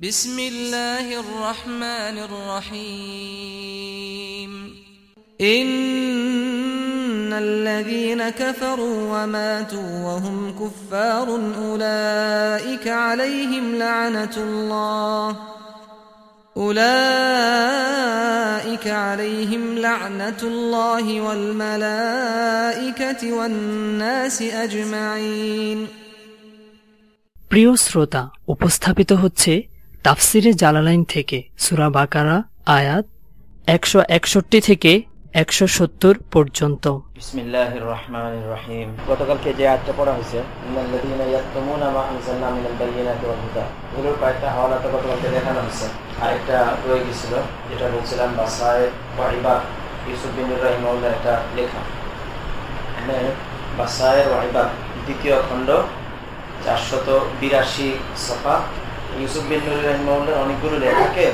بسم الله الرحمن الرحيم إن الذين كفروا وماتوا وهم كفار أولئك عليهم لعنة الله أولئك عليهم لعنة الله والملائكة والناس أجمعين প্রিয় শ্রোতা উপস্থাপিত হচ্ছে তাফসিরে জালালাইন থেকে সুরা বাকারা, আয়াত একশো একষট্টি থেকে একশো সত্তর পর্যন্ত। গতকালকে যে পড়া হয়েছে গেছিল যেটা বাসায় দ্বিতীয় খণ্ড, চারশত বিরাশি সফা। ইউসুফ বিন নুর রহিমাহুল্লাহ অনেকগুলো লেখাকে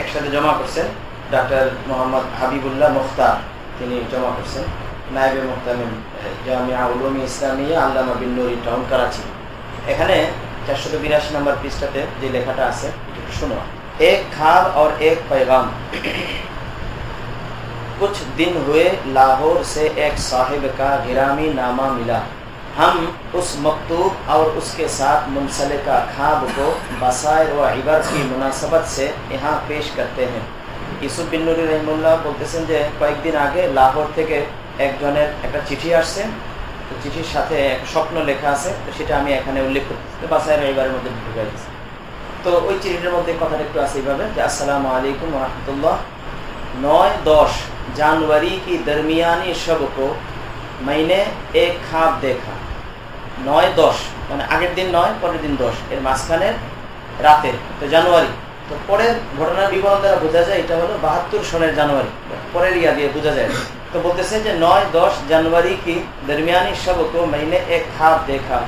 একসাথে জমা করছেন ডাক্তার মোহাম্মদ হাবিবুল্লাহ মুখতার তিনি জমা করছেন নায়েবে মুহতামিম জামিয়া উলুমি ইসলামিয়া আল্লামা বিন নুরি টাউন করাচি এখানে চারশত বিরাশি নম্বর পৃষ্ঠাতে যে লেখাটা আছে একটু শোনো এক খাব और एक पैगाम कुछ दिन हुए लाहौर से एक साहिब का गिरामी नामा मिला हम उस मकतूब और उसके साथ मुंसलिका खाब को बसायर व इबर की मुनासबत से यहाँ पेश करते हैं ইসুফ বিন নুরি রহিমুল্লাহ বলতেছেন যে কয়েকদিন আগে লাহোর থেকে একজনের একটা চিঠি আসছে তো চিঠির সাথে একটা স্বপ্ন লেখা আছে তো সেটা আমি এখানে উল্লেখ করতেছি তো বাসায় রবিবারের মধ্যে ঢুকে গেছে তো ওই চিঠিটার মধ্যে কথাটা একটু আছে এইভাবে যে আসসালামু আলাইকুম রহমতুল্লাহ নয় দশ জানুয়ারি কি দরমিয়ানি শব কো मैंने एक খাপ দেখা নয় দশ، মানে আগের দিন নয়، পরের দিন দশ। এর মাঝখানের রাতে، তো জানুয়ারি। তো পরের ঘটনার বিবরণ দ্বারা বোঝা যায় এটা হলো বাহাত্তর সনের জানুয়ারি পরের ইয়া দিয়ে বোঝা যায়। تو بولتے ہیں کہ نو دس جنوری کی درمیانی شب کو میں نے ایک خواب دیکھا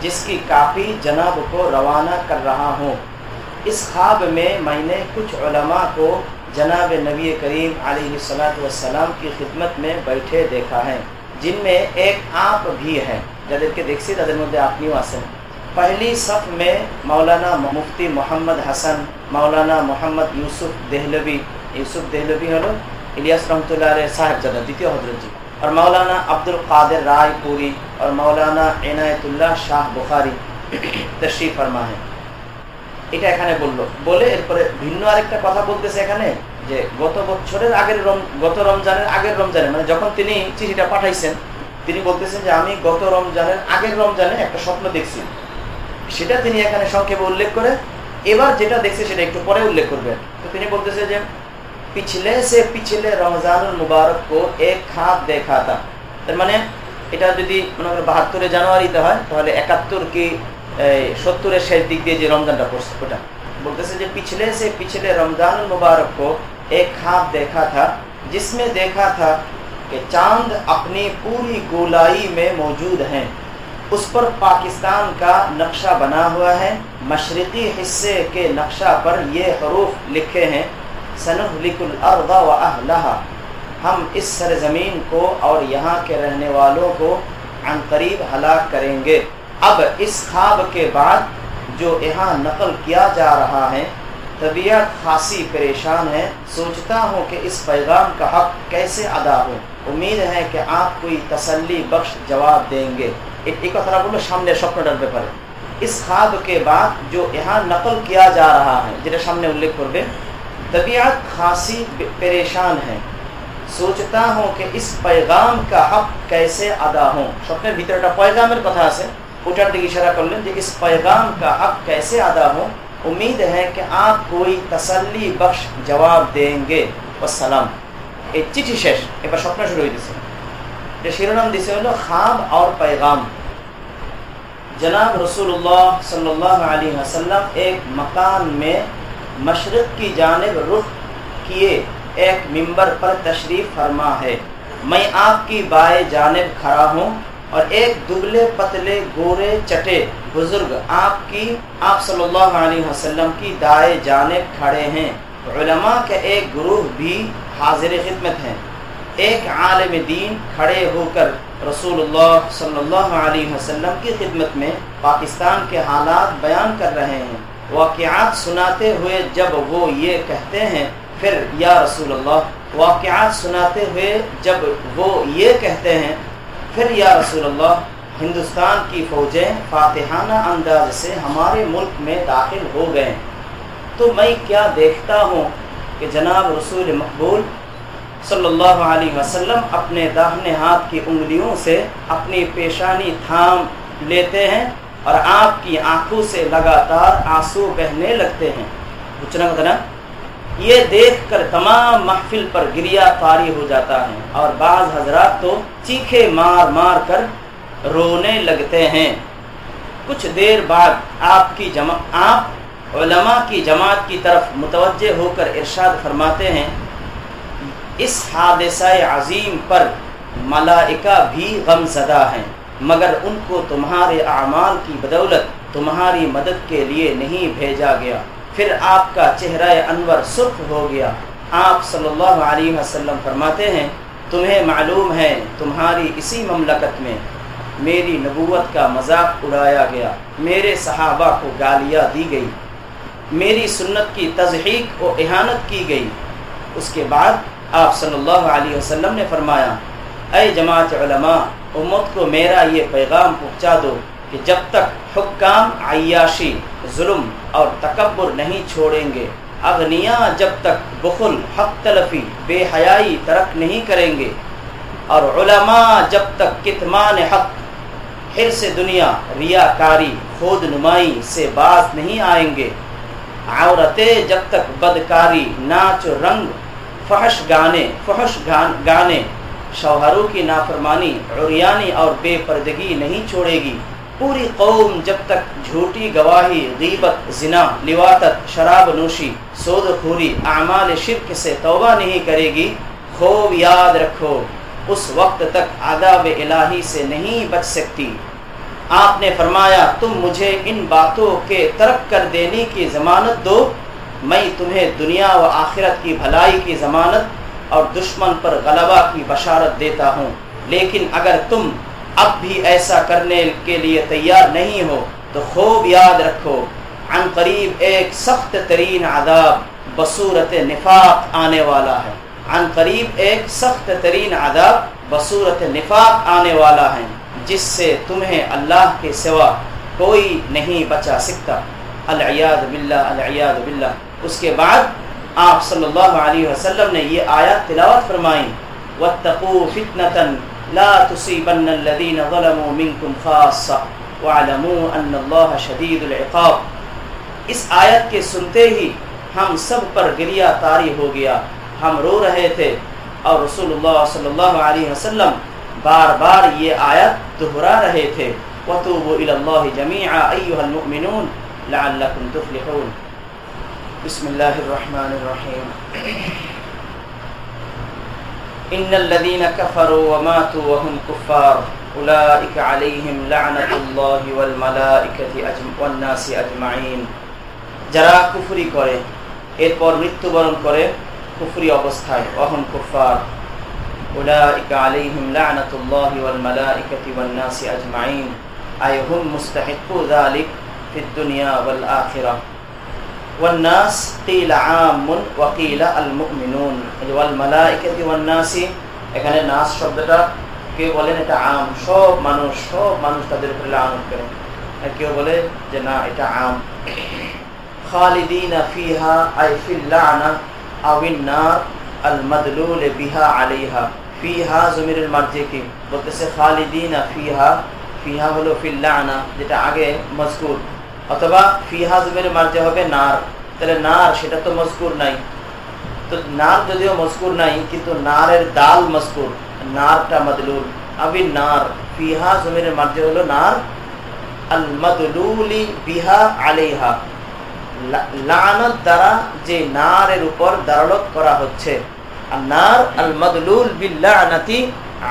جس کی کاپی جناب کو روانہ کر رہا ہوں اس خواب میں میں نے کچھ علماء کو جناب نبی کریم علیہ صلاحت والسلام کی خدمت میں بیٹھے دیکھا ہے، جن میں ایک آپ بھی ہیں۔ যাদেরকে দেখছি তাদের মধ্যে আপনিও আছেন पहली सफ में मौलाना मुफ्ती मोहम्मद हसन मौलाना मोहम्मद यूसुफ देहलवी यूसुफ देहलवी हलो इलियास रहमतुल्लाह साहिबजादा द्वितीय हजरत जी और मौलाना अब्दुल कादिर रायपुरी और मौलाना इनायतुल्लाह शाह बुखारी तशरीफ फरमा है এটা এখানে বললো বলে এরপরে ভিন্ন আরেকটা কথা বলতেছে এখানে যে গত বছরের আগের গত রমজানের আগের রমজানে মানে যখন তিনি চিঠিটা পাঠাইছেন তিনি বলতেছেন যে আমি গত রমজানের আগের রমজানে একটা স্বপ্ন দেখছি। সেটা তিনি এখানে সংক্ষেপে উল্লেখ করে, এবার যেটা দেখছে সেটা একটু পরে উল্লেখ করবে তো তিনি বলতেছে যে, পিছলে সে পিছলে রমজানুল মুবারক কো এক হাত দেখা তা। তার মানে এটা যদি মনে করেন বাহাত্তরে জানুয়ারিতে হয়, তাহলে একাত্তর কি সত্তরের শেষ দিক দিয়ে যে রমজানটা পড়ছে ওটা। বলতেছে যে, পিছলে সে পিছলে রমজানুল মুবারক কো এক হাত দেখা থা জিসমে দেখা থা کہ چاند اپنی پوری گولائی میں موجود ہیں۔ اس پر پاکستان کا نقشہ بنا ہوا ہے۔ مشرقی حصے کے نقشہ پر یہ حروف لکھے ہیں۔ سنحلک الارض و ہم اس سرزمین کو اور یہاں کے رہنے والوں کو عن قریب ہلاک کریں گے۔ اب اس خواب کے بعد جو یہاں نقل کیا جا رہا ہے طبیعت خاصی پریشان ہے، سوچتا ہوں کہ اس پیغام کا حق کیسے ادا ہو امید ہے کہ آپ کوئی تسلی بخش جواب دیں گے۔ ایک طرح بولو সামনে স্বপ্নটার اس خواب کے بعد جو یہاں نقل کیا جا رہا ہے যেটা سامنے উল্লেখ করবে طبیعت خاصی پریشان ہے۔ سوچتا ہوں کہ اس پیغام کا حق کیسے ادا ہوں۔ স্বপ্নের بھیتر پیغام کتھا سے۔ اٹھا ওটার اشارہ کر لیں کہ اس پیغام کا حق کیسے ادا ہوں۔ امید ہے کہ آپ کوئی تسلی بخش جواب دیں گے۔ والسلام۔ شیش، ایک بار এবার شروع ہوئی হইতেছে এটা শিরোনাম دیسے হলো خواب اور پیغام۔ جناب رسول اللہ صلی اللہ علیہ وسلم ایک مکان میں مشرق کی جانب رخ کیے ایک ممبر پر تشریف فرما ہے۔ میں آپ کی بائیں جانب کھڑا ہوں۔ اور ایک دبلے پتلے گورے چٹے بزرگ آپ کی، آپ صلی اللہ علیہ وسلم کی دائیں جانب کھڑے ہیں۔ علماء کے ایک گروہ بھی حاضر خدمت ہیں۔ ایک عالم دین کھڑے ہو کر رسول اللہ صلی اللہ علیہ وسلم کی خدمت میں پاکستان کے حالات بیان کر رہے ہیں۔ واقعات سناتے ہوئے جب وہ یہ کہتے ہیں، پھر یا رسول اللہ، واقعات سناتے ہوئے جب وہ یہ کہتے ہیں پھر یا رسول اللہ، ہندوستان کی فوجیں فاتحانہ انداز سے ہمارے ملک میں داخل ہو گئے تو میں کیا دیکھتا ہوں کہ جناب رسول مقبول صلی اللہ علیہ وسلم اپنے داہنے ہاتھ کی انگلیوں سے اپنی پیشانی تھام لیتے ہیں اور آپ کی آنکھوں سے لگاتار آنسو بہنے لگتے ہیں۔ پوچھنا بتانا یہ دیکھ کر تمام محفل پر گریا طاری ہو جاتا ہے اور بعض حضرات تو چیخے مار مار کر رونے لگتے ہیں۔ کچھ دیر بعد آپ کی جمع آپ علماء کی جماعت کی طرف متوجہ ہو کر ارشاد فرماتے ہیں، اس حادثہ عظیم پر ملائکہ بھی غم زدہ ہیں، مگر ان کو تمہارے اعمال کی بدولت تمہاری مدد کے لیے نہیں بھیجا گیا۔ پھر آپ کا چہرہ انور سرخ ہو گیا۔ آپ صلی اللہ علیہ وسلم فرماتے ہیں، تمہیں معلوم ہے، تمہاری اسی مملکت میں میری نبوت کا مذاق اڑایا گیا۔ میرے صحابہ کو گالیاں دی گئی۔ میری سنت کی تضحیق و احانت کی گئی۔ اس کے بعد آپ صلی اللہ علیہ وسلم نے فرمایا، اے جماعت علماء، امت کو میرا یہ پیغام پہنچا دو۔ کہ جب تک حکام عیاشی، ظلم اور تکبر نہیں چھوڑیں گے اغنیا جب تک بخل، حق تلفی، بے حیائی ترک نہیں کریں گے، اور علماء جب تک کتمان حق، ہر سے دنیا ریاکاری، خود نمائی سے باز نہیں آئیں گے۔ عورتیں جب تک بدکاری، ناچ و رنگ، فحش گانے، فحش گان گانے، شوہروں کی نافرمانی، عریانی اور بے پردگی نہیں چھوڑے گی۔ پوری قوم جب تک جھوٹی گواہی، غیبت، زنا لواتت شراب نوشی، سود خوری، اعمال شرک سے توبہ نہیں کرے گی، خوب یاد رکھو، اس وقت تک عذاب الہی سے نہیں بچ سکتی۔ آپ نے فرمایا، تم مجھے ان باتوں کے ترک کر دینے کی ضمانت دو۔ میں تمہیں دنیا و آخرت کی بھلائی کی ضمانت اور دشمن پر غلبہ کی بشارت دیتا ہوں۔ لیکن اگر تم اب بھی ایسا کرنے کے لیے تیار نہیں ہو تو خوب یاد رکھو، عن قریب ایک سخت ترین عذاب بصورت نفاق آنے والا ہے۔ عن قریب ایک سخت ترین عذاب بصورت نفاق آنے والا ہے، جس سے تمہیں اللہ کے سوا کوئی نہیں بچا سکتا۔ العیاد باللہ العیاد باللہ۔ اس کے بعد آپ صلی اللہ علیہ وسلم نے یہ آیات تلاوت فرمائی وَاتَّقُوا فِتْنَةً لا تصيبن الذين ظلموا منكم خاصة واعلموا أن الله شديد العقاب۔ اس آیت کے سنتے ہی ہم سب پر گریہ تاری ہو گیا۔ ہم رو رہے تھے۔ اور رسول اللہ صلی اللہ علیہ وسلم بار بار یہ آیت دہرا رہے تھے۔ وَتُوبُوا إِلَى اللَّهِ جَمِيعًا أَيُّهَا الْمُؤْمِنُونَ لَعَلَّكُمْ تُفْلِحُونَ۔ بسم اللہ الرحمن الرحیم إن الذين كفروا وماتوا وهم كفار أولئك عليهم لعنة الله والملائكة والناس أجمعين যারা কুফরি করে এরপর মৃত্যুবরণ করে কুফরি অবস্থায় অহম কুফার أولئك عليهم لعنة الله والملائكة والناس أجمعين أي هم مستحقو ذلك في الدنيا والآخرة والناس قيل عام وقيل المؤمنون والملائكة والناس এখানে নাস শব্দটা কেউ বলেন এটা আম সব মানুষ সব মানুষ তাদের উপরে লানত করে আর কেউ বলে যে না এটা আম খালিদিনা ফিহা আই ফিল লানা আউিন নার আল মাদলুল বিহা আলাইহা ফিহা জমিরের মার্জে কি বলতেছে খালিদিনা ফিহা ফিহা হলো ফিল লানা যেটা আগে মজকুর অথবা ফিহা জুমের মার্জে হবে নার। তাহলে নার, সেটা তো মজকুর নাই। তো নার যদিও মজকুর নাই, কিন্তু নারের দাল মজকুর। নারটা মদলুল। আবি নার ফিহা জুমের মার্জে হলো নার। আল মদলুলি বিহা আলিহা লানত দ্বারা যে নারের উপর দারলত করা হচ্ছে। আর নার, আল মদলুল বিল্লানাতি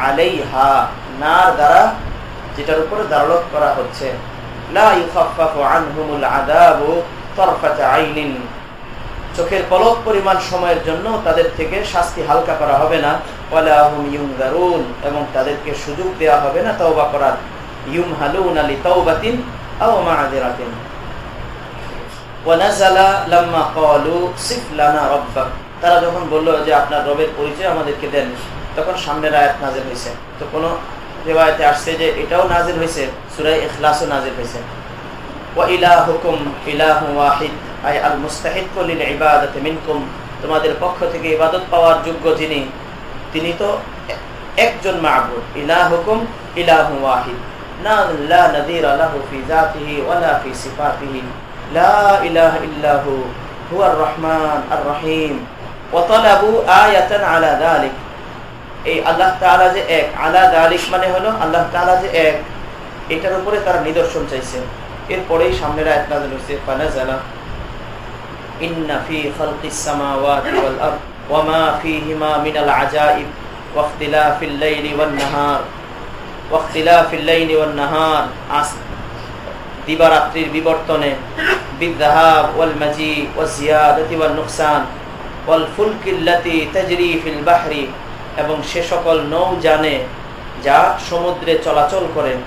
আলাইহা। নার দ্বারা যেটার উপর দারলত করা হচ্ছে। চোখের পলক পরিমাণ সময়ের জন্য তাদের থেকে শাস্তি হালকা করা হবে না। এবং তাদেরকে সুযোগ দেওয়া হবে না করার। ইউম হালুন আলী তারা যখন বলল যে আপনার রবের পরিচয় আমাদেরকে দেন, তখন সামনের আয়াত নাজির হয়েছে তো কোন রেওয়ায়তে আসছে যে এটাও নাজির হয়েছে সুরাই এখলাসও নাজির হয়েছে। তোমাদের পক্ষ থেকে ইবাদত পাওয়ার যোগ্য যিনি, তিনি তো একজন মাহবুদ ইলাহ হুকুম ইলাহ ওয়াহিদ। না, লা নদীর আলাহু ফি ফি সিফাতিহি। লা ইলাহা ইল্লাহু, হুয়ার রহমান আর রহিম। ওয়াতালাবু আয়াতান আলা যালিক এই আল্লাহ তাআলা যে এক, আলা যালিক মানে হলো আল্লাহ তাআলা যে এক, এটার উপরে তারা নিদর্শন চাইছেন এরপরেই সামনের আয়াত হয়েছে দিবারাত্রির বিবর্তনে ওয়াল মাজি এবং সে সকল নৌ জানে যা সমুদ্রে চলাচল করেন।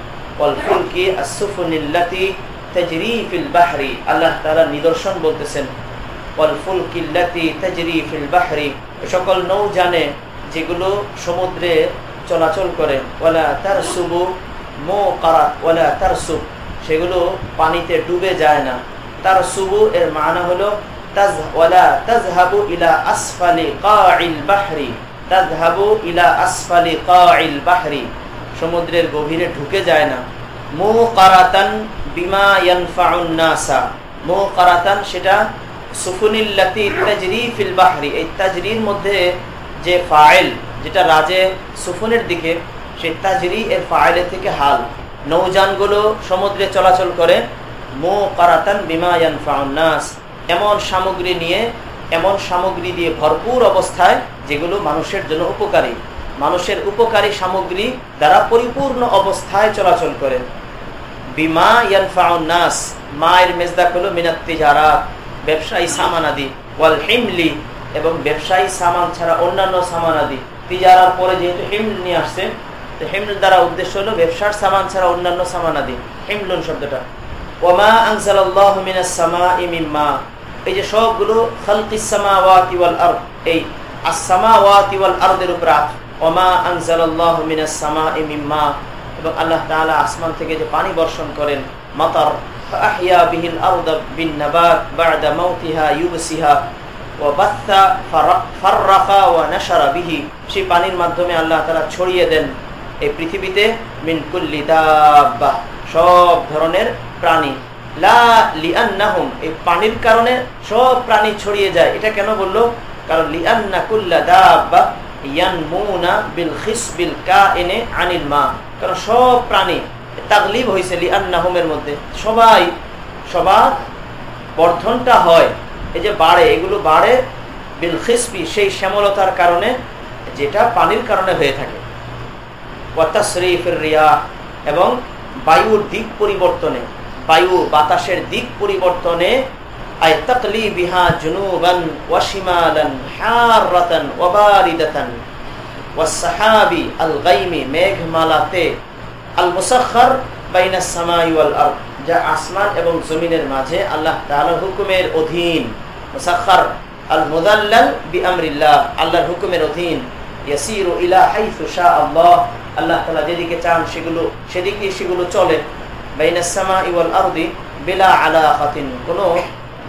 আল্লাহ তাআলা নিদর্শন বলতেছেন সকল নৌ জানে যেগুলো সমুদ্রে চলাচল করে। ওয়ালা তার সুবু মো কারাত ওয়ালা তার সুব সেগুলো পানিতে ডুবে যায় না। তার সুবু এর মানা হলো, তাজ, ওয়ালা তাজহাবু ইলা আসফালি কাইল বাহরি। সমুদ্রের গভীরে ঢুকে যায় না। মো কারাতান বিমা ইয়ানফাউন নাসা। মো কারাতান সেটা সুফুনিল্লাতি তাজরি ফিল বাহরি। এই মধ্যে যে ফাইল, যেটা রাজে সুফুনের দিকে, সে তাজরি এর ফাইলের থেকে হাল। নৌযানগুলো সমুদ্রে চলাচল করে। মো কারাতান বিমায়ান ফাউন্নাস এমন সামগ্রী নিয়ে, এমন সামগ্রী দিয়ে ভরপুর অবস্থায় যেগুলো মানুষের জন্য উপকারী। মানুষের উপকারী সামগ্রী দ্বারা পরিপূর্ণ অবস্থায় চলাচল করে। বিমা ইয়ান ফাউন্নাস মায়ের মেজদাক হলো মিনাত্তি যারা ব্যবসায়ী সামানাদি ওয়াল হিমলি, এবং ব্যবসায়ী সামান ছাড়া অন্যান্য সামান আদি। তিজারার পরে যেহেতু হিমল নিয়ে আসছে, তো হিমল দ্বারা উদ্দেশ্য হলো ব্যবসার সামান ছাড়া অন্যান্য সামান আদি। হিমলুন শব্দটা। ওমা আনসালাল্লাহু মিনাস সামাই মিম্মা এই যে সবগুলো খালকিস সামাওয়াতি ওয়াল আরদ, এই আসমান থেকে যে পানি বর্ষণ করেন, মাতার সেই পানির মাধ্যমে আল্লাহ তারা ছড়িয়ে দেন এই পৃথিবীতে মিনকুল্লি সব ধরনের প্রাণী। এই পানির কারণে সব প্রাণী ছড়িয়ে যায়। এটা কেন বলল? কারণ লিআন্না আনিল মা। কারণ সব প্রাণী তাগলিব হয়েছে লিআন্নাহুমের মধ্যে। সবাই, সবার বর্ধনটা হয়। এই যে বাড়ে, এগুলো বাড়ে বিল খিসবি সেই শ্যামলতার কারণে যেটা পানির কারণে হয়ে থাকে। রিয়া এবং বায়ুর দিক পরিবর্তনে, বায়ু বাতাসের দিক পরিবর্তনে আল আসমান এবং জমিনের মাঝে আল্লাহ তাআলার হুকুমের অধীন। মুসাখখার আল মুদাল্লাল বিআমরিল্লাহ, আল্লাহর হুকুমের অধীন। ইয়াসিরু ইলা হাইথু শা আল্লাহ আল্লাহ যেদিকে চান সেগুলো সেদিকে সেগুলো চলে। বাইনাস সামাই ওয়াল আরদি বিলা আলাকাতিন, কোনো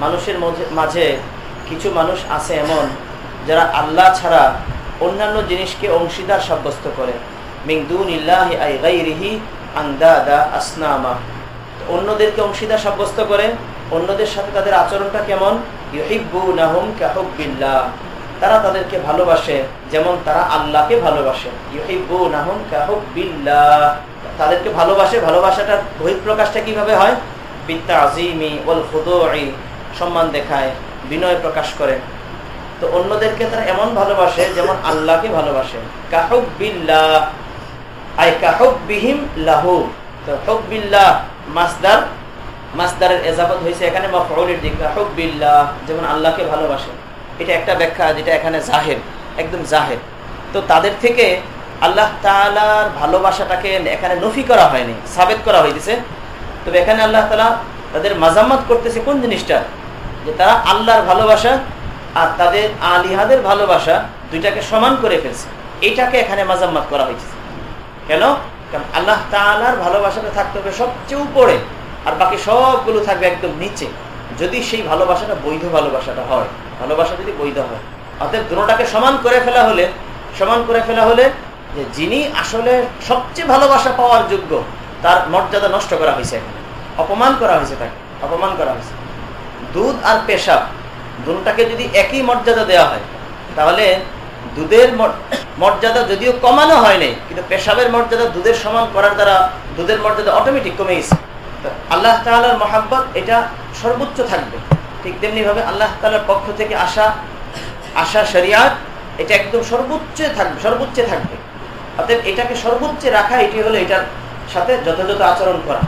মানুষের মাঝে কিছু মানুষ আছে এমন যারা আল্লাহ ছাড়া অন্যান্য জিনিসকে অংশীদার সাব্যস্ত করে। মিংদুন ইল্লাহি আন্দাদা আসনামা। অন্যদেরকে অংশীদার সাব্যস্ত করে, অন্যদের সাথে তাদের আচরণটা কেমন? তারা তাদেরকে ভালোবাসে যেমন তারা আল্লাহকে ভালোবাসে। ইহিব্বু নাহুম কাহুবিল্লাহ তাদেরকে ভালোবাসে, ভালোবাসাটার বহিঃপ্রকাশটা কীভাবে হয়? বিত্তাজিমি ওল খুদুই সম্মান দেখায়, বিনয় প্রকাশ করে। তো অন্যদেরকে তারা এমন ভালোবাসে যেমন আল্লাহকে ভালোবাসে। কাহুক বিল্লাহ বিহিম লাহু। তো হুক বিল্লাহ মাসদার, মাসদারের এজাবত হয়েছে এখানে মাফউলের দিক। কাহুক বিল্লাহ যেমন আল্লাহকে ভালোবাসে। এটা একটা ব্যাখ্যা, যেটা এখানে জাহের, একদম জাহের। তো তাদের থেকে আল্লাহ তালার ভালোবাসাটাকে এখানে নফি করা হয়নি, সাবেত করা হয়েছে তবে এখানে আল্লাহ তালা তাদের মাজাম্মত করতেছে কোন জিনিসটা? যে তারা আল্লাহর ভালোবাসা আর তাদের আলিহাদের ভালোবাসা দুইটাকে সমান করে ফেলছে। এইটাকে এখানে মাজাম্মত করা হয়েছে কেন? কারণ আল্লাহ তালার ভালোবাসাটা থাকতে হবে সবচেয়ে উপরে, আর বাকি সবগুলো থাকবে একদম নিচে। যদি সেই ভালোবাসাটা বৈধ ভালোবাসাটা হয়, ভালোবাসা যদি বৈধ হয়, অর্থাৎ দুটাকে সমান করে ফেলা হলে, সমান করে ফেলা হলে যে যিনি আসলে সবচেয়ে ভালোবাসা পাওয়ার যোগ্য, তার মর্যাদা নষ্ট করা হয়েছে এখানে। অপমান করা হয়েছে তাকে, অপমান করা হয়েছে। দুধ আর পেশাব দুটাকে যদি একই মর্যাদা দেওয়া হয়, তাহলে দুধের মর্যাদা যদিও কমানো হয়নি, কিন্তু পেশাবের মর্যাদা দুধের সমান করার দ্বারা দুধের মর্যাদা অটোমেটিক কমে গেছে। আল্লাহ তালার মহাব্বত এটা সর্বোচ্চ থাকবে। ঠিক তেমনিভাবে আল্লাহ তালার পক্ষ থেকে আসা আসা শরিয়াত এটা একদম সর্বোচ্চ থাকবে সর্বোচ্চ থাকবে। অর্থাৎ এটাকে সর্বোচ্চে রাখা, এটি হলো এটার সাথে যথাযথ আচরণ করা।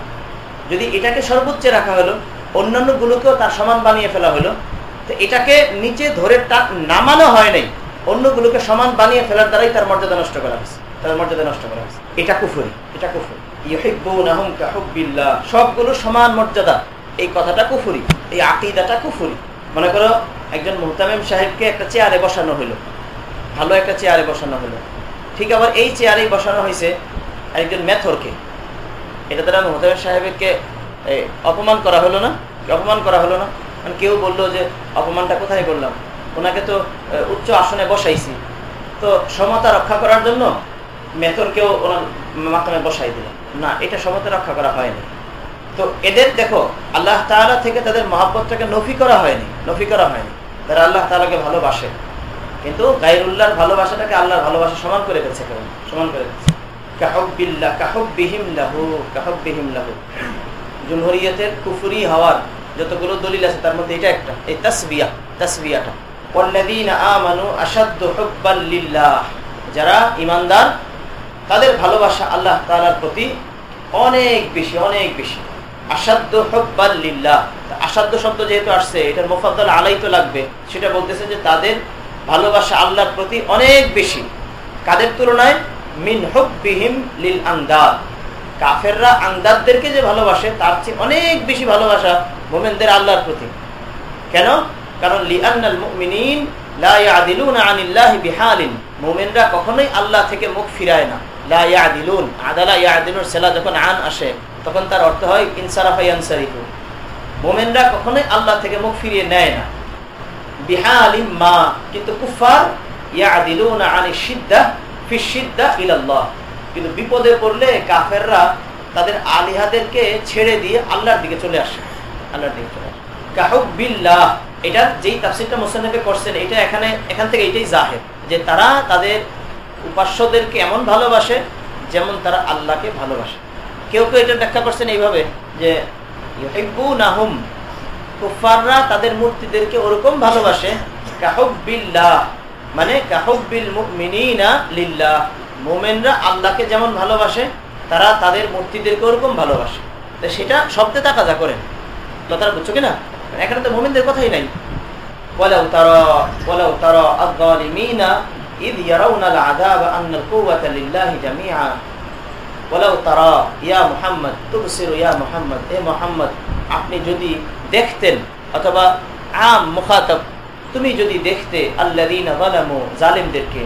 যদি এটাকে সর্বোচ্চে রাখা হলো, অন্যান্য গুলোকেও তার সমান বানিয়ে ফেলা হলো, তো এটাকে নিচে ধরে তার নামানো হয় নাই অন্যগুলোকে সমান বানিয়ে ফেলার দ্বারাই তার মর্যাদা নষ্ট করা হয়েছে, তার মর্যাদা নষ্ট করা হয়েছে। এটা কুফুরি এটা কুফুরি। সবগুলো সমান মর্যাদা। এই কথাটা কুফুরি, এই আকিদাটা কুফুরি। মনে করো, একজন মোহতামিম সাহেবকে একটা চেয়ারে বসানো হলো, ভালো একটা চেয়ারে বসানো হলো। ঠিক আবার এই চেয়ারেই বসানো হয়েছে একজন মেথরকে। এটা দ্বারা মোহতামিম সাহেবকে অপমান করা হলো না? অপমান করা হলো না? কারণ কেউ বলল যে, অপমানটা কোথায় করলাম? ওনাকে তো উচ্চ আসনে বসাইছি। তো সমতা রক্ষা করার জন্য মেথরকেও ওনার মাকামে বসাই দিল না, এটা সমতা রক্ষা করা হয়নি। তো এদের দেখো, আল্লাহ তালা থেকে তাদের মহাব্বতটাকে নফি করা হয়নি, নফি করা হয়নি। তারা আল্লাহ তালাকে ভালোবাসে। কিন্তু গাইরুল্লাহর ভালোবাসাটাকে আল্লাহর ভালোবাসা সমান করে ফেলছে কেমন সমান করে ফেলছে। যতগুলো দলিল আছে, তার মধ্যে এটা একটা যারা ইমানদার তাদের ভালোবাসা আল্লাহ তালার প্রতি অনেক বেশি অনেক বেশি। আসাধ্য হব্বাল্লিল্লাহ আসাধ্য শব্দ যেহেতু আসছে, এটার মোফাদ্দাল আলাই তো লাগবে। সেটা বলতেছে যে তাদের ভালোবাসা আল্লাহর প্রতি অনেক বেশি। কাদের তুলনায়? মিন হব্বিহিম লিল আন্দাদ। কাফেররা আন্দাদদেরকে যে ভালোবাসে, তার চেয়ে অনেক বেশি ভালোবাসা মোমেনদের আল্লাহর প্রতি। কেন? কারণ লিআনাল মুমিনিন লা ইয়াদিলুনা আনিল্লাহি বিহালিন। মুমিনরা কখনোই আল্লাহ থেকে মুখ ফিরায় না। লা ইয়াদিলুন, আদালা ইয়াদিলুন, সেলা যখন আন আসে, তখন তার অর্থ হয় ইনসারাফা ইয়ানসারিফু মুমিনরা কখনোই আল্লাহ থেকে মুখ ফিরিয়ে নেয় না। বিহালিম মা, কিন্তু কুফার ইয়াদিলুনা আনি সিদ্দাহ ফি সিদ্দাহ ইলাল্লাহ। কিন্তু বিপদে পড়লে কাফেররা তাদের আলিহাদেরকে ছেড়ে দিয়ে আল্লাহর দিকে চলে আসে। আল্লাহর দিকে চলে আসে। কাহুক বিল্লাহ এটা যেই তাফসিরটা মোসানবে করছেন, এটা এখানে, এখান থেকে এটাই জাহের, যে তারা তাদের উপাস্যদেরকে এমন ভালোবাসে যেমন তারা আল্লাহকে ভালোবাসে। কেউ কেউ এটা ব্যাখ্যা করছেন এইভাবে, যে নাহুম কুফাররা তাদের মূর্তিদেরকে ওরকম ভালোবাসে কাহুক বিল্লাহ মানে কাহুক বিল মিনা লিল্লাহ মোমেনরা আল্লাহকে যেমন ভালোবাসে তারা তাদের মূর্তিদেরকে ওরকম ভালোবাসে তো সেটা শব্দে তাকাজা করেন কথাটা বুঝছো কিনা এখানে তো মোমেনদের কথাই নাই ولو ترى ولو ترى الظالمين إذ يرون العذاب أن القوة لله جميعا ولو ترى يا محمد تبصر يا محمد এ মোহাম্মদ আপনি যদি দেখতেন অথবা আম মুখাতব, তুমি যদি দেখতে আল্লাযীনা যালামু, জালিমদেরকে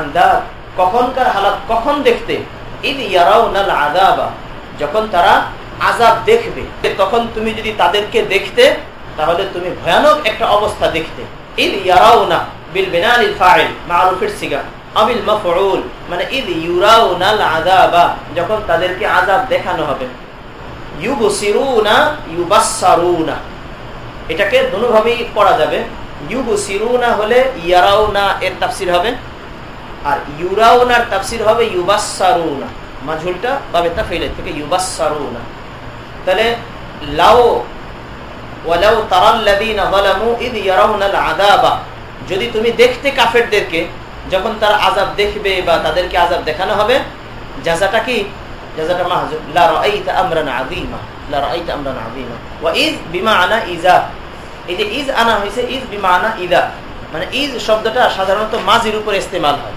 আন্দাদ কখনকার হালাত কখন দেখতে? ইদ ইয়ারাউনাল আযাবা, যখন তারা আজাব দেখবে, তখন তুমি যদি তাদেরকে দেখতে, তাহলে তুমি ভয়ানক একটা অবস্থা দেখতে। ইদ ইয়ারাউনা বিল বিনালিল ফাইল, মারুফের সিগা, আবিল মাফউল মানে ইদ ইউরাউনাল আযাবা, যখন তাদেরকে আযাব দেখানো হবে। ইউবসিরুনা এটাকে দুভাবেই পড়া যাবে। ইউবসিরুনা হলে ইয়ারাউনা এর তাফসীর হবে, আর ইউরাউনার তাফসীর হবে ইউবাসসারুনা। মাঝুলটা বাবে তাফিলের থেকে ইউবাসসারুনা। তাহলে লাউ, ওয়ালাউ তারাল্লাযীনা যালামু ইদ ইয়ারাউনাল আযাবা। যদি তুমি দেখতে কাফেরদেরকে, যখন তারা আযাব দেখবে বা তাদেরকে আযাব দেখানো হবে জাযাটা কি? জাযাটা মাহজুব লা রাআইতা আমরান আযীমা লা রাআইতা আমরান আযীমা ওয়া ইজ বিমাআনা ইজা এই যে ইজ আনা হয়েছে ইজ বিমাআনা ইদা মানে ইজ শব্দটা সাধারণত মাজির উপরে ইস্তেমাল হয়।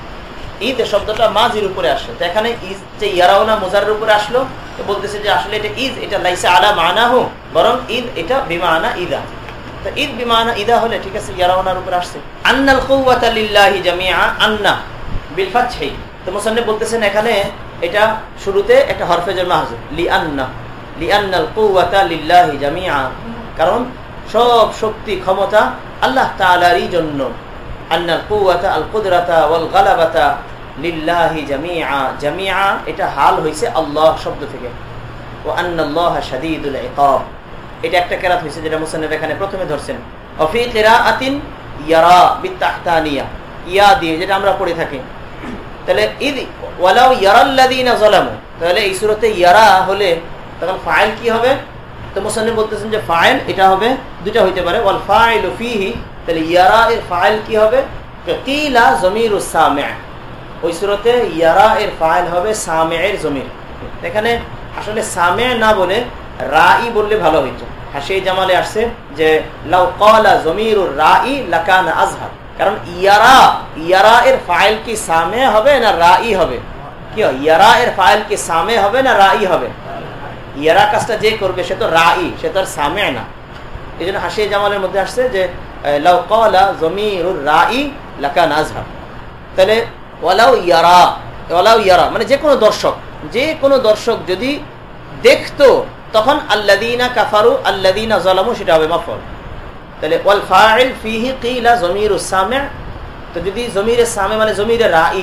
ঈদ শব্দটা মাজির উপরে আসে। তো এখানে ইজ যে ইয়ারাউনা মোজারের উপরে আসলো, তো বলতেছে যে আসলে এটা ইজ এটা লাইসা আলা মানা হো বরং ঈদ এটা বিমানা ইদা তো ঈদ বিমানা ইদা হলে ঠিক আছে, ইয়ারাউনার উপরে আসছে। আন্নাল কুওয়াতা লিল্লাহি জামিআ আন্না বিল ফাতহি তো মুসান্নিফ বলতেছেন এখানে এটা শুরুতে একটা হরফেজের মাহজুব লি আন্না লি আন্নাল কুওয়াতা লিল্লাহি জামিআ। কারণ সব শক্তি, ক্ষমতা আল্লাহ তাআলারই জন্য। আন্নাল কুওয়াতা, আল কুদরাতা ওয়াল গালাবাতা লিল্লাহি জামিআ। জামিআ এটা হাল হইছে আল্লাহ শব্দ থেকে। ও আন্নাল্লাহ শাদীদুল ইকাব। এটা একটা কেরাত হইছে যেটা মুসান্নিফ এখানে প্রথমে ধরছেন। অফি কিরাআতিন ইয়ারা বিতাহতানিয়া ইয়া দিয়ে যেটা আমরা পড়ে থাকি। তাহলে ইদ ওয়ালাউ ইয়ারাল্লাযীনা যালামু, তাহলে এই সূরাতে ইয়ারা হলে তখন ফাইল কি হবে? তো মুসান্নিফ বলতেছেন যে ফাইল, এটা হবে দুটো হইতে পারে। ওয়াল ফাইলু ফিহি, তাহলে ইয়ারা এর ফাইল কি হবে? কিলা জমিরুস সামি' ওই সুরতে ইয়ারা এর ফাইল হবে সামে এর জমির। এখানে আসলে সামে না বলে রাই বললে ভালো হইতো। হাসি জামালে আসছে যে, লাউ কলা জমিরুর রাই লাকান আজহার। কারণ ইয়ারা ইয়ারা এর ফাইল কি সামে হবে না রাই হবে? কি ইয়ারা এর ফাইল কি সামে হবে না রাই হবে? ইয়ারা কাজটা যে করবে সে তো রাই, সে তো আর সামে না। এই জন্য হাসি জামালের মধ্যে আসছে যে আজহার তাহলে ইয়ারা ইয়ারা মানে যে কোনো দর্শক, যে কোনো দর্শক যদি দেখতো, তখন আল্লাদিনা কাফারু আল্লাদিনা জলামু সেটা হবে মাফল। তাহলে ওয়াল ফাইল ফিহি কিলা জমির সামে, তো যদি জমিরে সামে মানে জমিরে রাই,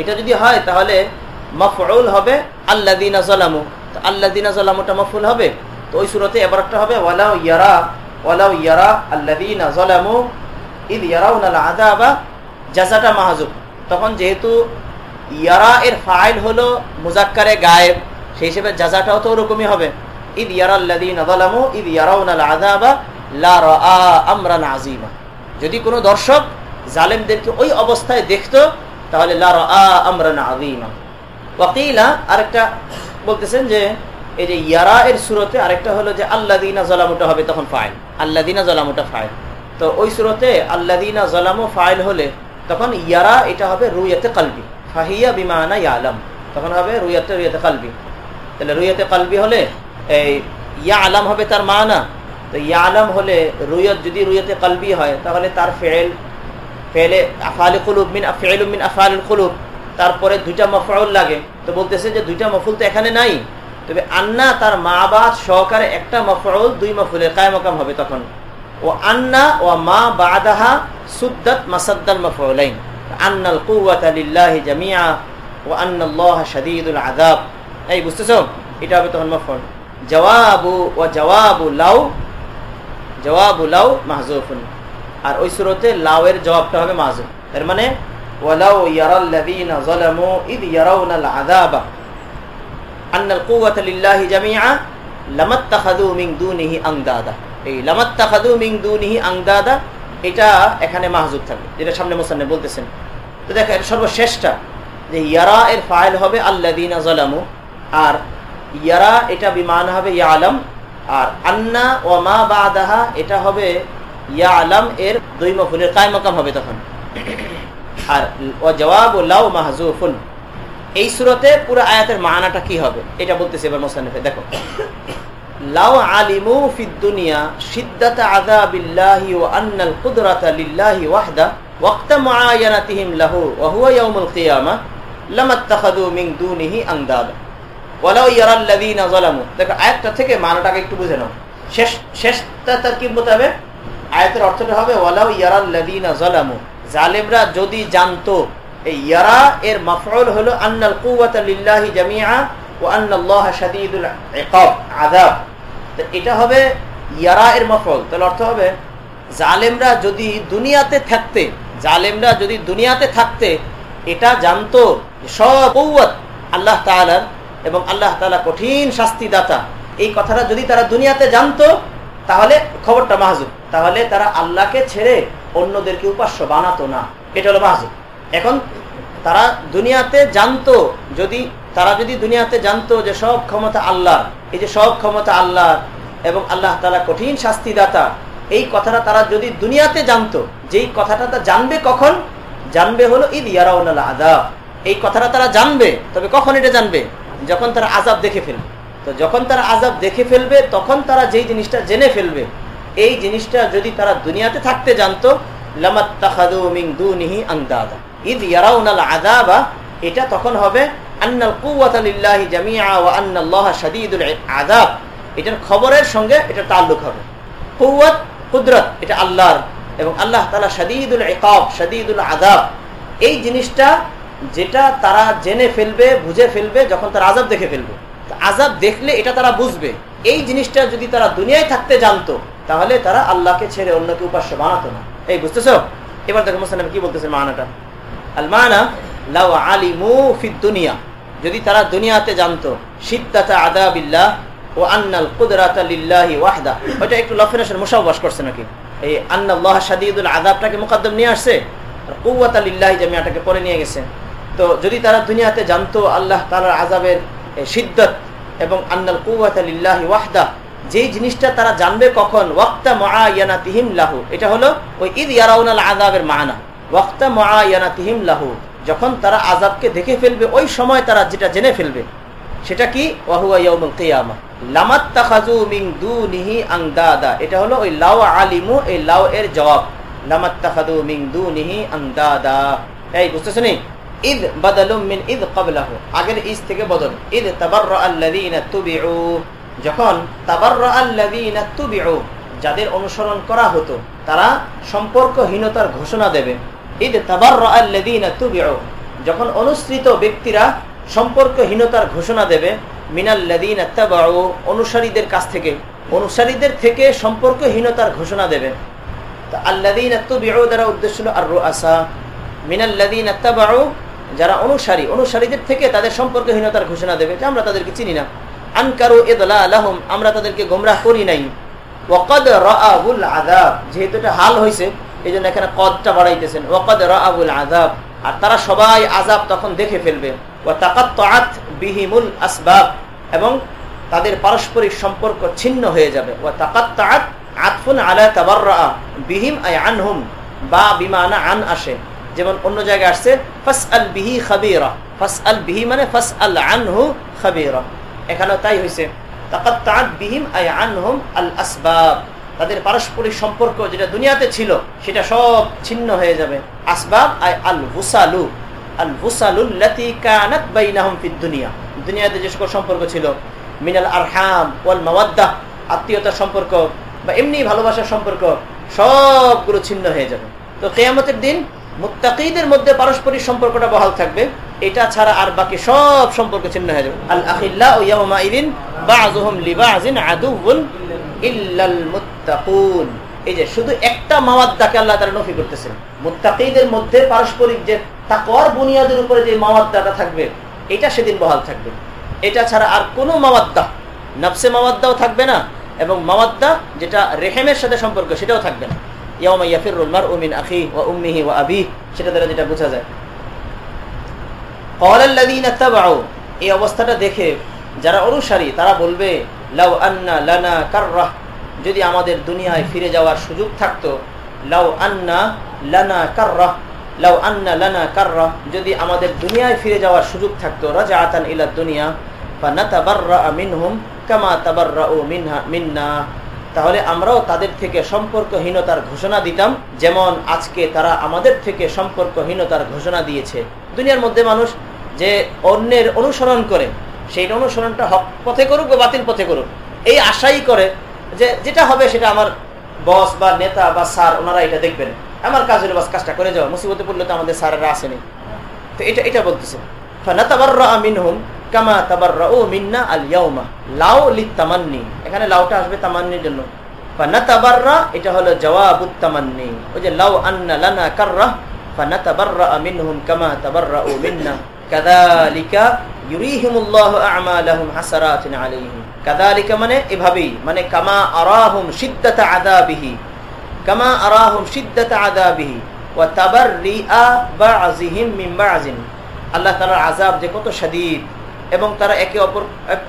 এটা যদি হয় তাহলে মফউল হবে আল্লাদিনা জলামু তো আল্লাদিনা জলামুটা মফুল হবে? তো ওই সুরতে এবার একটা হবে, ওয়ালাউ ইয়ারা ওয়ালাউ ইয়ারা আল্লাদিনা জলামু ইদ ইয়ারাউনাল আযাবা জাযাটা মাহজুব। তখন যেহেতু ইয়ারা এর ফাইল হলো মুজাক্কারে গায়েব, সেই হিসেবে জাজাটাও তো ওরকমই হবে। ঈদ ইয়ারাল্লাদিন আদালামু ঈদ ইয়ারাউনাল লা রাআ আযীমা। যদি কোনো দর্শক জালেমদেরকে ওই অবস্থায় দেখতো, তাহলে লা রাআ আমরান আযীমা। ওয়াকিলা আরেকটা বলতেছেন যে, এই যে ইয়ারা এর সুরতে আরেকটা হলো যে আল্লাদিনা জলামুটা হবে তখন ফাইল। আল্লাদিনা জলামুটা ফাইল। তো ওই সুরতে আল্লাদিনা জলামু ফাইল হলে তখন ইয়ারা এটা হবে রুইয়াতে কালবি। ফাহিয়া বিমানা ইয়ালাম। তখন হবে রুইয়াতে রুইয়াতে কালবি। তাহলে রুইয়াতে কালবি হলে এই ইয়া আলাম হবে তার মানা। তো ইয়া আলাম হলে রুইয়ত যদি রুইয়াতে কালবি হয়, তাহলে তার ফেল, ফেলে আফালে কুলুব মিন ফেল মিন আফাল কুলুব, তারপরে দুইটা মফাউল লাগে। তো বলতেছে যে দুইটা মফুল তো এখানে নাই। তবে আন্না তার মা বাদ সহকারে একটা মফাউল দুই মফুলের কায়মকাম হবে তখন। ও আন্না ও মা বাদাহা সুদ্দাত মাসাদ্দাল মফউলাইন। আন্নাল কুওয়াতা লিল্লাহি জামিআ ওয়া আন্নাল্লাহা শাদীদুল আযাব। এই বুঝতেছো? এটা হবে তখন মফউল। জওয়াবু ওয়া জওয়াবু লাউ জওয়াবু লাউ মাহজুফুন। আর ওই সূরাতে এর জবাবটা হবে মাহজুফ। এর মানে ওয়ালাউ ইয়ারাল্লাযীনা যালামু ইদ ইয়ারাউনাল আযাবা। আন্নাল কুওয়াতা লিল্লাহি জামিআ লামাত্তাখাযু মিন দুনিহি আনদাদা। এই লামাত্তাখাযু মিন দুনিহি আনদাদা, এটা এখানে মাহজুব থাকবে। যেটা সামনে মোসান্নে বলতেছেন। তো দেখো, এটা সর্বশেষটা। যে ইয়ারা এর ফাইল হবে আল্লাদিনা জলামু আর ইয়ারা এটা বিমান হবে ইয়া আলম আর আন্না ও মা বাদাহা, এটা হবে ইয়া আলম এর দুই মফুলের কায়মকাম হবে তখন। আর ও জবাব ও লাউ মাহজুফুন, এই সুরতে পুরো আয়াতের মানাটা কি হবে? এটা বলতেছে এবার মোসান্নেফে, দেখো। লাউ আলিমু ফিদ দুনিয়া শিদ্দাত আযাবিল্লাহি ওয়া আন্নাল কুদরাতা লিল্লাহি ওয়াহদা ওয়াক্তা মুআয়ানাতিহিম লাহু ওয়া হুয়া ইয়াউমুল কিয়ামা লামাত্তাখাযু মিন দুনিহি আনদাদা। ওয়ালাউ ইয়ারাল্লাযীনা যালামু। দেখো, আয়াতটা থেকে মানাটাকে একটু বুঝে নাও। শেষ শেষটা তারকিব মোতাবেক আয়াতের অর্থটা হবে ওয়ালাউ ইয়ারাল্লাযীনা যালামু। জালেমরা যদি জানতো, এই ইয়ারা এর মাফউল হলো আন্নাল কুওয়াতা লিল্লাহি জামিআ ওয়া আন্নাল্লাহা শাদীদুল ইকাব তো এটা হবে ইয়ারা এর মফল তাহলে অর্থ হবে, জালেমরা যদি দুনিয়াতে থাকতে, জালেমরা যদি দুনিয়াতে থাকতে, এটা জানতো সব কৌয়ত আল্লাহ তালার এবং আল্লাহ তালা কঠিন শাস্তিদাতা। এই কথাটা যদি তারা দুনিয়াতে জানতো, তাহলে খবরটা মাহজুব তাহলে তারা আল্লাহকে ছেড়ে অন্যদেরকে উপাস্য বানাতো না। এটা হলো মাহজুব এখন তারা দুনিয়াতে জানতো, যদি তারা যদি দুনিয়াতে জানতো যে সব ক্ষমতা আল্লাহ এই যে সব ক্ষমতা আল্লাহ এবং আল্লাহ তালা কঠিন শাস্তিদাতা, এই কথাটা তারা যদি দুনিয়াতে জানতো, যেই কথাটা তা জানবে কখন? জানবে হলো ঈদ ইয়ারাউনাল আদাব এই কথাটা তারা জানবে, তবে কখন এটা জানবে? যখন তারা আজাব দেখে ফেলবে, তো যখন তারা আজাব দেখে ফেলবে, তখন তারা যেই জিনিসটা জেনে ফেলবে, এই জিনিসটা যদি তারা দুনিয়াতে থাকতে জানতো আন্দাদা এটা তখন হবে আযাব। এটার খবরের সঙ্গে এটা তাল্লুক হবে। কুওয়াত, কুদরত, এটা আল্লাহর এবং আল্লাহ তাআলা শাদীদুল ইকাব, শাদীদুল আযাব। এই জিনিসটা যেটা তারা জেনে ফেলবে, বুঝে ফেলবে, যখন তারা আজাব দেখে ফেলবে। আজাব দেখলে এটা তারা বুঝবে। এই জিনিসটা যদি তারা দুনিয়ায় থাকতে জানতো, তাহলে তারা আল্লাহকে ছেড়ে অন্যকে উপাস্য বানাতো না। এই বুঝতেছো? এবার দেখো মুসালাম কি বলতেছে মানাটা। মানা যদি তারা দুনিয়াতে জানতো আদাবিল্লাহ করছে নাকি? নিয়ে আসছে তো যদি তারা দুনিয়াতে জানতো আল্লাহ তাআলার আযাবের সিদ্দত এবং আন্নাল কুওয়াতা লিল্লাহি ওয়াহদা, যেই জিনিসটা তারা জানবে কখন, ওয়াক্তা মুআয়ানাতিহিম লাহু, এটা হলো ওই ঈদ ইয়ারাউনাল আযাবের মানা। ওয়াক্তা মুআয়ানাতিহিম লাহু, যখন তারা আযাবকে দেখে ফেলবে, ওই সময় তারা যেটা জেনে ফেলবে, সেটা কি? ওয়াহুয়া ইয়াউমুল কিয়ামা। লামাত্তাখাযু মিন দুনিহি আনদাদা, এটা হলো ওই লাউ আলিমু, এই লাউ এর জবাব। লামাত্তাখাযু মিন দুনিহি আনদাদা। এই বুঝতেছেন ঈদ বাদালুম মিন ঈদ ক্বাবলাহু, আগের ঈদ থেকে বদল। ঈদ আল্লাযীনা তুবিউ, যখন আল্লাযীনা তুবিউ, যাদের অনুসরণ করা হতো, তারা সম্পর্কহীনতার ঘোষণা দেবে। ঈদ আল্লাযীনা তুবিউ, যখন অনুসৃত ব্যক্তিরা সম্পর্কহীনতার ঘোষণা দেবে, মিনাল্লাযীনা তাবাউ, অনুসারীদের কাছ থেকে, অনুসারীদের থেকে সম্পর্কহীনতার ঘোষণা দেবে। তুবিউ দ্বারা উদ্দেশ্য হলো আর রুআসা মিনাল্লাযীনা তাবাউ যারা অনুসারী, অনুসারীদের থেকে তাদের সম্পর্কহীনতার ঘোষণা দেবে যে আমরা তাদেরকে চিনি না। আনকারু ইদলা আলাহুম আমরা তাদেরকে গোমরাহ করি নাই। ওয়াকাদ রাআবুল আযাব, যেহেতু এটা হাল হইছে, এইজন্য এখানে কদটা বাড়াইতেছেন। ওয়াকাদ রাআবুল আযাব, আর তারা সবাই আযাব তখন দেখে ফেলবে। ওয়া তাকাত্তাআত বিহিমুল আসবাব, এবং তাদের পারস্পরিক সম্পর্ক ছিন্ন হয়ে যাবে। ওয়া তাকাত্তাআত আতফুন আলা তাবাররা বিহিম আই আনহুম, বা বিমানা আন আসে। যেমন অন্য জায়গায় আসছে ফাস আল বিহি খাবিরা ফাস আল বিহি মানে ফাস আল আনহু খাবিরা এখানেও তাই হয়েছে বিহিম আই আনহুম আল আসবাব তাদের পারস্পরিক সম্পর্ক যেটা দুনিয়াতে ছিল, সেটা সব ছিন্ন হয়ে যাবে। আসবাব আই আল ভুসালু আল ভুসালুল্লাতি কানাত বাইনাহুম ফিদ দুনিয়া দুনিয়াতে যে সকল সম্পর্ক ছিল, মিনাল আরহাম ওয়াল মাওয়াদ্দাহ আত্মীয়তার সম্পর্ক বা এমনি ভালোবাসার সম্পর্ক, সবগুলো ছিন্ন হয়ে যাবে। তো কেয়ামতের দিন মুত্তাকিদের মধ্যে পারস্পরিক সম্পর্কটা বহাল থাকবে। এটা ছাড়া আর বাকি সব সম্পর্ক ছিন্ন হয়ে যাবে। আল আখিল্লা ও ইয়াউমা ইদিন বাযুহুম লিবাযিন আদুউন ইল্লাল মুত্তাকুন। এই যে শুধু একটা মাওয়াদ্দাকে আল্লাহ তাআলা নফি করতেছেন। মুত্তাকিদের মধ্যে পারস্পরিক যে তাকওয়ার বুনিয়াদের উপরে যে মাওয়াদ্দাটা থাকবে, এটা সেদিন বহাল থাকবে। এটা ছাড়া আর কোনো মাওয়াদ্দা, নফসে মাওয়াদ্দাও থাকবে না, এবং মাওয়াদ্দা যেটা রেহেমের সাথে সম্পর্ক, সেটাও থাকবে না। যদি আমাদের দুনিয়ায় ফিরে যাওয়ার সুযোগ থাকতো, লাউ আন্না লানা লাউ আন্না লানা যদি আমাদের দুনিয়ায় ফিরে যাওয়ার সুযোগ থাকতো ইলা দুনিয়া ফানাতাবাররা মিনহুম কামা তাবাররাউ মিনহা, মিন্না। তাহলে আমরাও তাদের থেকে সম্পর্কহীনতার ঘোষণা দিতাম, যেমন আজকে তারা আমাদের থেকে সম্পর্কহীনতার ঘোষণা দিয়েছে। দুনিয়ার মধ্যে মানুষ যে অন্যের অনুসরণ করে, সেই অনুসরণটা হক পথে করুক বা বাতিল পথে করুক, এই আশাই করে যে যেটা হবে সেটা আমার বস বা নেতা বা স্যার, ওনারা এটা দেখবেন। আমার কাজ হলে বাস কাজটা করে যাওয়া মুসিবতে পড়লে তো আমাদের স্যারেরা আসেনি। তো এটা এটা বলতেছে। মিনহুম কামা তাবাররা ও মিন্না আল ইয়াউমা। লাউ লি তামান্নি এখানে লাউটা আসবে তামান্নির জন্য। ফানাতাবাররা, এটা হলো জওয়াবুত তামান্নি। ওই যে লাউ আন্না লানা কাররা, ফানাতাবাররা মিনহুম কামা তাবাররাউ মিন্না। কাযালিকা ইউরিহিমুল্লাহু আ'মালাহুম হাসারাতিন আলাইহিম কাদালিকা মানে এভাবেই মানে কামা আরাহুম সিদ্দাত আদাবিহি কামা আরাহুম সিদ্দাত আদাবিহি ওয়া তাবাররিআ বাযিহিম মিন বাযিন। আল্লাহ তাআলার আযাব যে কত শাদীদ। এবং তারা একে অপর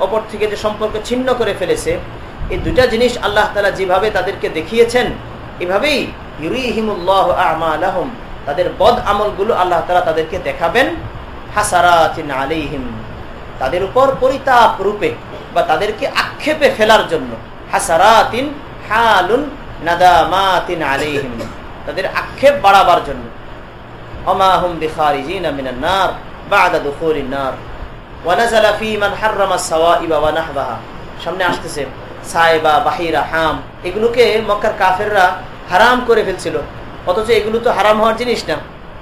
অপর থেকে যে সম্পর্ক ছিন্ন করে ফেলেছে, এই দুটা জিনিস আল্লাহ তালা যেভাবে তাদেরকে দেখিয়েছেন, এভাবেই ইউরিহিমুল্লাহ আমালাহুম, তাদের বদ আমলগুলো আল্লাহ তালা তাদেরকে দেখাবেন, হাসারাতিন আলাইহিম, তাদের উপর পরিতাপ রূপে বা তাদেরকে আক্ষেপে ফেলার জন্য, হাসারাতিন হালুন নাদামাতিন আলাইহিম, তাদের আক্ষেপ বাড়াবার জন্য। অমাহুম বিখারিজিনা মিনান নার, বাদা দুখুলিন নার। ওয়ানাজালা ফি মান হাররামা সাওয়াইবা ওয়া নাহবাহা। সামনে আসতেছে সাইবা বাহিরা, হাম, এগুলোকে মক্কার কাফেররা হারাম করে ফেলছিল। অথচ এগুলো তো হারাম হওয়ার জিনিস না।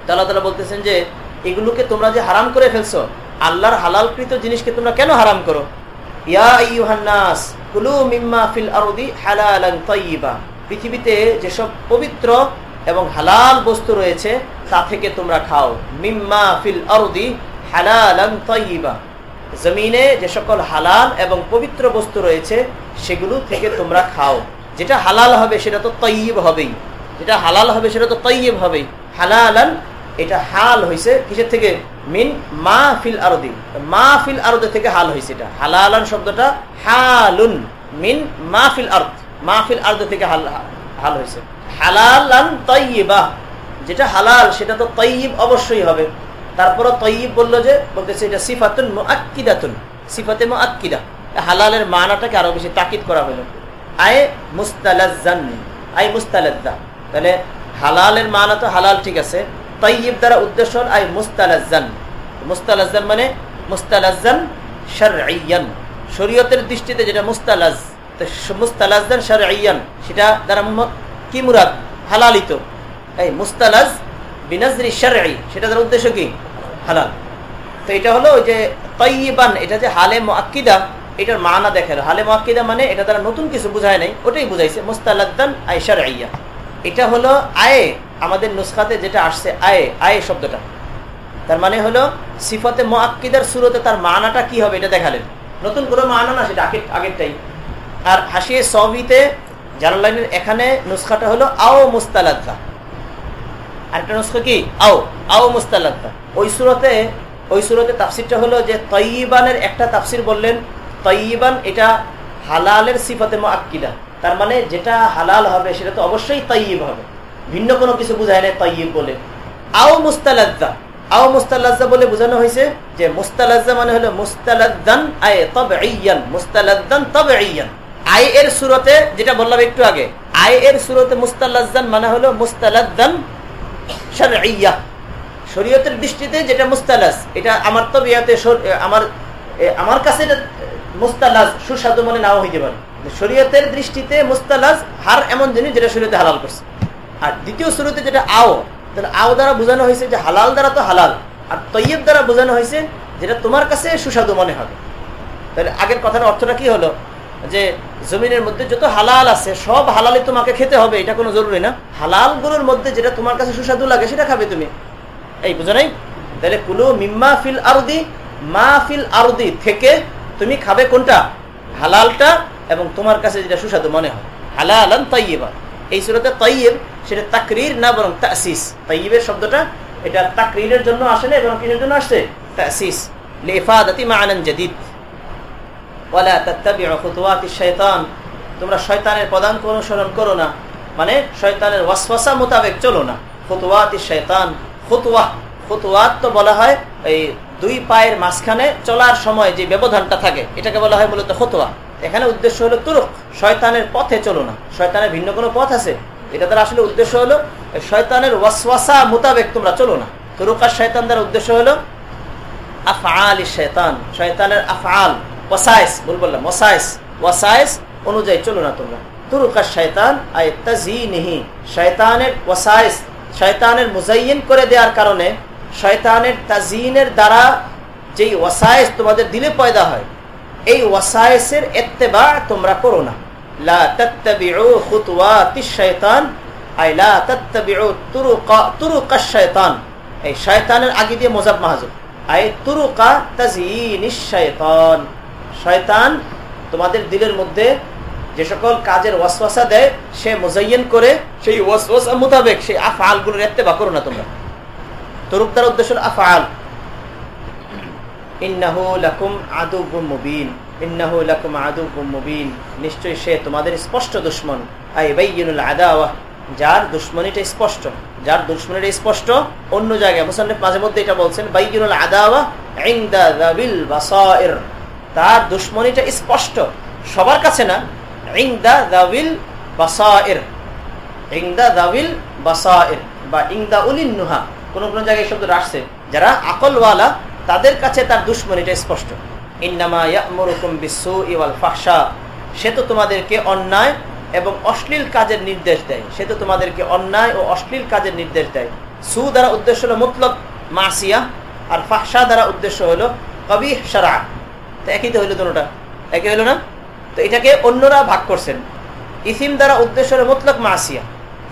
তাআলা তাআলা বলতেছেন যে, এগুলোকে তোমরা যে হারাম করে ফেলছো, আল্লাহর হালালকৃত জিনিসকে তোমরা কেন হারাম করো? ইয়া আইয়ুহান্নাস, কুলু মিম্মা ফিল আরদি হালালান তাইয়িবা। পৃথিবীতে যেসব পবিত্র এবং হালাল বস্তু রয়েছে, তা থেকে তোমরা খাও। মিম্মা ফিল আরদি হালালান জমিনে যে সকল হালাল এবং পবিত্র বস্তু রয়েছে, সেগুলো থেকে তোমরা খাও। যেটা হালাল হবে, সেটা তো তৈব হবেই। যেটা হালাল হবে, সেটা তো তৈব হবেই। হালালান, এটা হাল হয়েছে কিসের থেকে? মিন মা ফিল আরদি। মা ফিল আরদে থেকে হাল হয়েছে এটা। হালালান শব্দটা হালুন। মিন মা ফিল আর্দ। মা ফিল আর্দ থেকে হাল হাল হয়েছে হালালান তৈবা যেটা হালাল, সেটা তো তৈব অবশ্যই হবে। তারপরও তৈব বলল যে, বলতেছে এটা সিফাতুন আকিদাতুন সিফাতে আকিদা হালালের মানাটাকে আরও বেশি তাকিদ করা হলো। আয় মুস্তালাজান আয় মুস্তালাজ্জা। তাহলে হালালের মানা তো হালাল ঠিক আছে। তৈব দ্বারা উদ্দেশ্য আই মুস্তালাজান মুস্তালাজান মানে মুস্তালাজান শারঈয়ান। শরীয়তের দৃষ্টিতে যেটা মুস্তালাজ মুস্তালাজান শারঈয়ান। সেটা দ্বারা কি মুরাদ? হালালিত। এই মুস্তালাজ বিনাজরি শারঈ, সেটা দ্বারা উদ্দেশ্য কি? হালাল। তো এটা হলো ওই যে তৈবান এটা যে হালে মুআক্কিদা, এটার মানা দেখে হালে মুআক্কিদা মানে এটা দ্বারা নতুন কিছু বুঝায় নাই, ওটাই বুঝাইছে, মুস্তালাদ্দান আই শারঈয়া। এটা হলো আয়ে, আমাদের নুসখাতে যেটা আসছে, আয়ে আয়ে শব্দটা। তার মানে হলো সিফতে মোয়াক্কিদার সুরতে তার মানাটা কি হবে এটা দেখালেন। নতুন কোনো মানা না, সেটা আগের আগেরটাই। আর হাসিয়ে সবিতে জালালাইনের এখানে নুসখাটা হলো আও মুস্তালাদ্দা। আরেকটা নুসখা কি? আও আও মুস্তালাদ্দা ওই সুরতে ওই সুরতে তাফসিরটা হলো যে তৈবানের একটা তাফসির বললেন তৈবান এটা হালালের সিফতে মোয়াক্কিদা তার মানে যেটা হালাল হবে সেটা তো অবশ্যই তৈব হবে। ভিন্ন কোনো কিছু বুঝায় না তৈব বলে। আও মুস্তালাজ্জা আও মুস্তালাজ্জা বলে বোঝানো হয়েছে যে মুস্তালাজ্জা মানে হলো মুস্তালাদ্দান আয় তবঈয়ান মুস্তালাদ্দান তবঈয়ান। আই এর সুরতে, যেটা বললাম একটু আগে আই এর সুরতে মুস্তালাজ্জান মানে হলো মুস্তালাদ্দান শারঈয়া। শরীয়তের দৃষ্টিতে যেটা মুস্তালাজ, এটা আমার তো তবিয়াতে আমার আমার কাছে মুস্তালাজ সুস্বাদু মনে নাও হইতে পারে। শরীয়তের দৃষ্টিতে মুস্তালাজ হার এমন জিনিস যেটা শরীয়তে হালাল করছে। আর দ্বিতীয় শুরুতে যেটা আও তাহলে আও দ্বারা বোঝানো হয়েছে যে হালাল দ্বারা তো হালাল, আর তৈব দ্বারা বোঝানো হয়েছে যেটা তোমার কাছে সুস্বাদু মনে হবে। তাহলে আগের কথার অর্থটা কি হলো? যে জমিনের মধ্যে যত হালাল আছে, সব হালালে তোমাকে খেতে হবে, এটা কোনো জরুরি না। হালালগুলোর মধ্যে যেটা তোমার কাছে সুস্বাদু লাগে, সেটা খাবে তুমি। এই, বুঝো নাই? তাহলে কুলু মিম্মা ফিল আরদি, মা ফিল আরদি থেকে তুমি খাবে কোনটা? হালালটা এবং তোমার কাছে যেটা সুস্বাদু মনে হয়। হালালান তৈবা এই সুরতে তৈব সেটা তাকরির না বরং তাসিস। তৈবের শব্দটা, এটা তাকরিরের জন্য আসে না, এবং কিসের জন্য আসছে তাসিস। লিফাদাতি মাআনান জাদিদ। তোমরা শয়তানের পদাঙ্ক অনুসরণ করো না। মানে শয়তানের ওয়াসওয়াসা মোতাবেক চলো না। খুতুওয়াতি শয়তান খুতুয়া খুতুয়াত তো বলা হয় এই দুই পায়ের মাঝখানে চলার সময় যে ব্যবধানটা থাকে, এটাকে বলা হয় মূলত খুতুয়া এখানে উদ্দেশ্য হলো তুরুক। শয়তানের পথে চলো না। শয়তানের ভিন্ন কোনো পথ আছে? এটা তার আসলে উদ্দেশ্য হলো, শয়তানের ওয়াসওয়াসা মোতাবেক তোমরা চলো না। তুরুক আর শয়তান দ্বারা উদ্দেশ্য হলো আফ আফআল শয়তান শয়তানের আফআল। ওয়াসাইস বল বললাম, ওয়াসাইস ওয়াসাইস অনুযায়ী চলো না তোমরা। তুরুক শয়তান আয় তাজিনিহি শয়তানের ওয়াসাইস শয়তানের মুজাইন করে দেওয়ার কারণে শয়তানের তাজিনের দ্বারা যেই ওয়াসাইস তোমাদের দিলে পয়দা হয়, এই ওয়াসায়েসের এত্তেবা তোমরা করো না। এই শয়তানের আগে দিয়ে মোজাব মাহাজুব। আই তুরুকা তাজয়িনিশ শাইতান। শয়তান তোমাদের দিলের মধ্যে যে সকল কাজের ওয়াসওয়াসা দেয়, সে মোজাইন করে সেই ওয়াসওয়াসা মোতাবেক সেই আফআলগুলো রেখতে বা করো না তোমরা। তরুপ উদ্দেশ্য আফআল। নিশ্চয়ই সে তোমাদের স্পষ্ট যার স্পষ্ট। যার স্পষ্ট, অন্য জায়গায় মাঝে মধ্যে এটা বলছেন তার দুশ্মনীটা স্পষ্ট। সবার কাছে না, ইংদা দাবিল বাসায়ের। ইংদা দাবিল বাসায়ের বা ইংদা উলিন নুহা। কোন কোন জায়গায় শব্দ আসছে। যারা আকলওয়ালা, তাদের কাছে তার দুশ্মনীটা স্পষ্ট। সে তো তোমাদেরকে অন্যায় এবং অশ্লীল কাজের নির্দেশ দেয়। সে তো তোমাদেরকে অন্যায় ও অশ্লীল কাজের নির্দেশ দেয়। সু দ্বারা উদ্দেশ্য হলো মুতলক, মাসিয়া। আর ফাহশা দ্বারা উদ্দেশ্য হলো কবি সারা তো একই তো হইল দুটা একই হইল না? তো এটাকে অন্যরা ভাগ করছেন। ইসিম দ্বারা উদ্দেশ্য হলো মতলক মাসিয়া,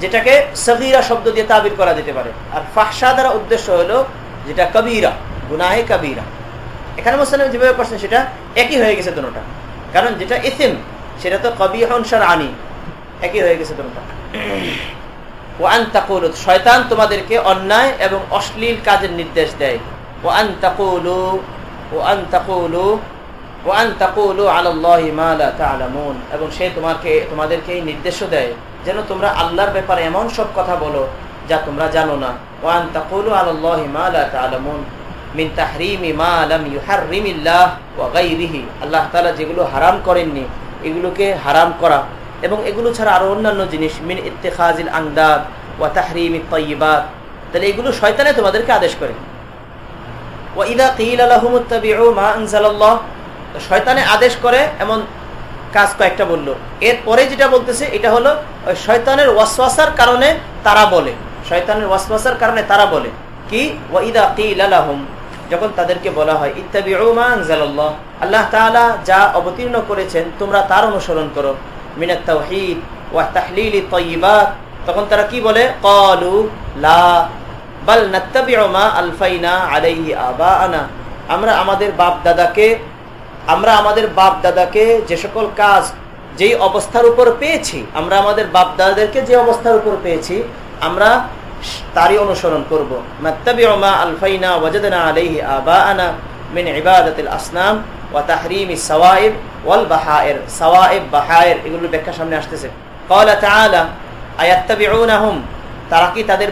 যেটাকে সগিরা শব্দ দিয়ে তাবির করা যেতে পারে। আর ফাহসা দ্বারা উদ্দেশ্য হলো যেটা কবিরা, গুনাহে কবিরা। এখানে মুসলিম যেভাবে করছেন সেটা একই হয়ে গেছে দুটা কারণ যেটা ইসিম, সেটা তো কবি হনসার আনি একই হয়ে গেছে দুটা ও শয়তান তোমাদেরকে অন্যায় এবং অশ্লীল কাজের নির্দেশ দেয়। ও আন্তাকুলু ও আন্তাকুলু ওয়ান এবং সে তোমাকে, তোমাদেরকে এই নির্দেশ দেয় যেন তোমরা আল্লাহর ব্যাপারে এমন সব কথা বলো যা তোমরা জানো না। ওয়ান তাকুলু আলাল্লাহি মা লা তা'লামুন। মিন তাহরিমি মা লাম ইউহাররিমিল্লাহ ওয়া গায়রিহি। আল্লাহ তাআলা যেগুলো হারাম করেননি, এগুলোকে হারাম করা। এবং এগুলো ছাড়া আরও অন্যান্য জিনিস, মিন ইত্তেখাজিল আংদাদ ওয়া তাহরিমি তাইয়িবাত তাহলে এগুলো শয়তানে তোমাদেরকে আদেশ করে। ওয়া ইদা কিলা লাহুম ইত্তাবিউ মা আনজালাল্লাহ শয়তানে আদেশ করে এমন কাজ কয়েকটা বলল। এরপরে যেটা বলতেছে, এটা হলো শয়তানের ওয়াসওয়াসার কারণে তারা বলে। শয়তানের ওয়াসওয়াসার কারণে তারা বলে। কি? ওয়াইদা কিলালাহুম যখন তাদেরকে বলা হয় ইত্তাবি আনজালাল্লাহ। আল্লাহ তাআলা যা অবতীর্ণ করেছেন, তোমরা তার অনুসরণ করো। মিনাত তাওহীদ ওয়া তাহলিলি তাইয়িবাত। তখন তারা কি বলে? ক্বালু লা বাল নাত্তাবিউ মা আলফাইনা আলাইহি আবাআনা। আমরা আমাদের বাপ দাদাকে আমরা আমাদের বাপ দাদাকে যে সকল কাজ যেই অবস্থার উপর পেয়েছি, আমরা আমাদের বাপ দাদাদেরকে যে অবস্থার উপর পেয়েছি, আমরা তারই অনুসরণ করব। আসনাম ওয়াল বাহায়ের বাহায়ের, এগুলোর ব্যাখ্যা সামনে আসতেছে।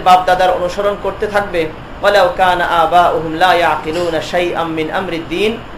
বাপ দাদার অনুসরণ করতে থাকবে?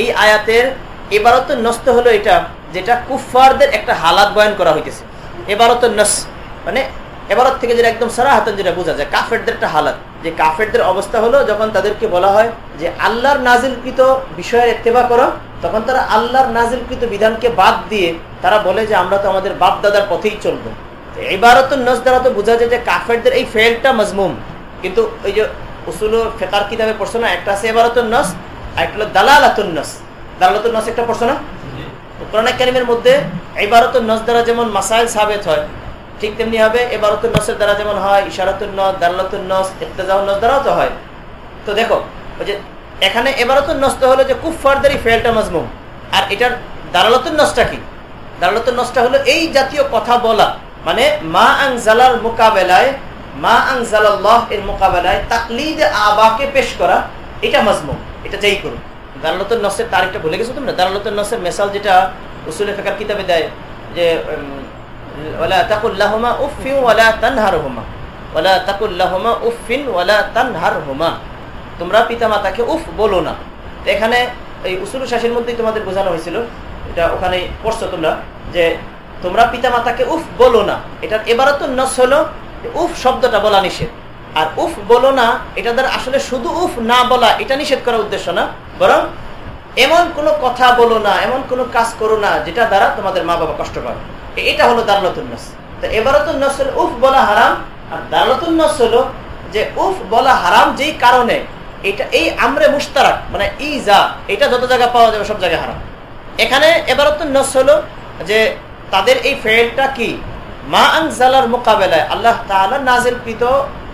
এই আয়াতের এবারত নষ্ট হলো এটা, যেটা কুফারদের একটা হালাত বয়ান করা হইতেছে। এবারত নস মানে এবারত থেকে যেটা একদম সারা হাতন যেটা বোঝা যায়, কাফেরদের একটা হালাত। যে কাফেরদের অবস্থা হলো যখন তাদেরকে বলা হয় যে আল্লাহর নাজিলকৃত বিষয়ের এত্তেবা করো, তখন তারা আল্লাহর নাজিলকৃত বিধানকে বাদ দিয়ে তারা বলে যে আমরা তো আমাদের বাপ দাদার পথেই চলবো। এবারত নস দ্বারা তো বোঝা যায় যে কাফেরদের এই ফেলটা মজমুম। কিন্তু ওই যে উসুল ফেকার কিতাবে পড়ছো না, একটা আছে এবারত নস একটা হলো দালালাতুন নস। একটা পড়ছো না? কোরআন কারিমের মধ্যে ইবারতুন নস দ্বারা যেমন মাসাইল সাবেত হয় ঠিক তেমনি হবে এবারতুন নসের দ্বারা যেমন হয় ইশারাতুন নস দালালাতুন নস ইত্তেজাউন নস দ্বারাও তো হয়। তো দেখো ওই যে এখানে এবারতুন নস তো হলো যে কুফফারদেরই ফেলটা মজমুম। আর এটার দালালাতুন নসটা কি? দালালাতুন নসটা হলো এই জাতীয় কথা বলা মানে মা আং জালার মোকাবেলায় মা আং জালাল্লাহ এর মোকাবেলায় তাকলিদ আবাকে পেশ করা এটা মজমুম। এটা যেই করুন দালালতুল নসের তার একটা ভুলে গেছো তোমরা? দালালতুল নসের মেসাল যেটা উসুলে ফেকার কিতাবে দেয় যে তোমরা উফ না। এখানে এই উসুল মধ্যেই তোমাদের বোঝানো হয়েছিল, এটা তোমরা, যে তোমরা উফ বলো না। এটার এবারত নস হলো উফ শব্দটা বলা নিষেধ। আর উফ বলো না, এটা দ্বারা আসলে শুধু উফ না বলা, এটা নিষেধ করার উদ্দেশ্য না। বরং এমন কোনো কথা বলো না, এমন কোনো কাজ করো না, যেটা দ্বারা তোমাদের মা বাবা কষ্ট পাবে। এটা হলো দারলাতুন নস। তো এবারতুন নস হলো উফ বলা হারাম, আর দারলাতুন নস হলো যে উফ বলা হারাম যেই কারণে এটা এই আমরে মুস্তারাক মানে ই যা এটা যত জায়গায় পাওয়া যাবে সব জায়গায় হারাম। এখানে এবারতুন নস হলো যে তাদের এই ফেলটা কি? মা আংজালার মোকাবেলায় আল্লাহ তাআলা নাজিলকৃত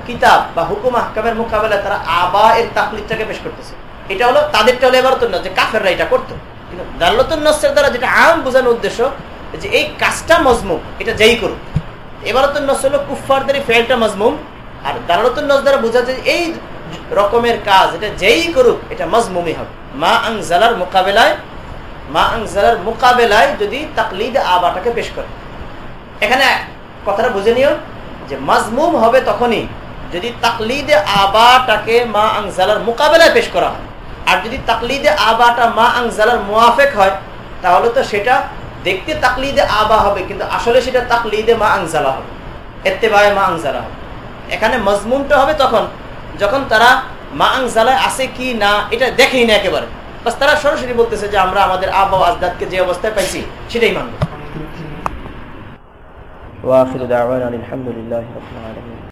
কিতাব বা হুকুম আহকামের মোকাবেলায় তারা আবা এর তাকলিদটাকে পেশ করতেছে। এটা হলো, তাদেরটা হলো এবারতুন নস, যে কাফেররা এটা করতো। কিন্তু নসের দ্বারা যেটা আম বোঝানোর উদ্দেশ্য, যে এই কাজটা মজমুম, এটা যেই করুক। এবারতুন নস হলো কুফফারদের ফেলটা মজমুম, আর দালালতুন নস দ্বারা বোঝা যায় এই রকমের কাজ, এটা যেই করুক, এটা মজমুমই হবে। মা আংজালার মোকাবেলায়, মা আংজালার মোকাবেলায় যদি তাকলিদ আবাটাকে পেশ করে। এখানে কথাটা বুঝে নিও, যে মাজমুম হবে তখনই যদি তাকলিদে আবাটাকে মা আংজালার মোকাবেলায় পেশ করা হয় আর যদি তাকলিদে আবাটা মা আংজালার মুআফেক হয় তাহলে তো সেটা দেখতে তাকলিদে আবা হবে কিন্তু আসলে সেটা তাকলিদে মা আংজালা হবে এত্তেবায় মা আংজালা হবে এখানে মজমুমটা হবে তখন যখন তারা মা আংজালায় আছে কি না এটা দেখেই না একেবারে বাস তারা সরাসরি বলতেছে যে আমরা আমাদের আবা ও আজদাদকে যে অবস্থায় পাইছি সেটাই মানব واخر دعوانا الحمد لله رب العالمين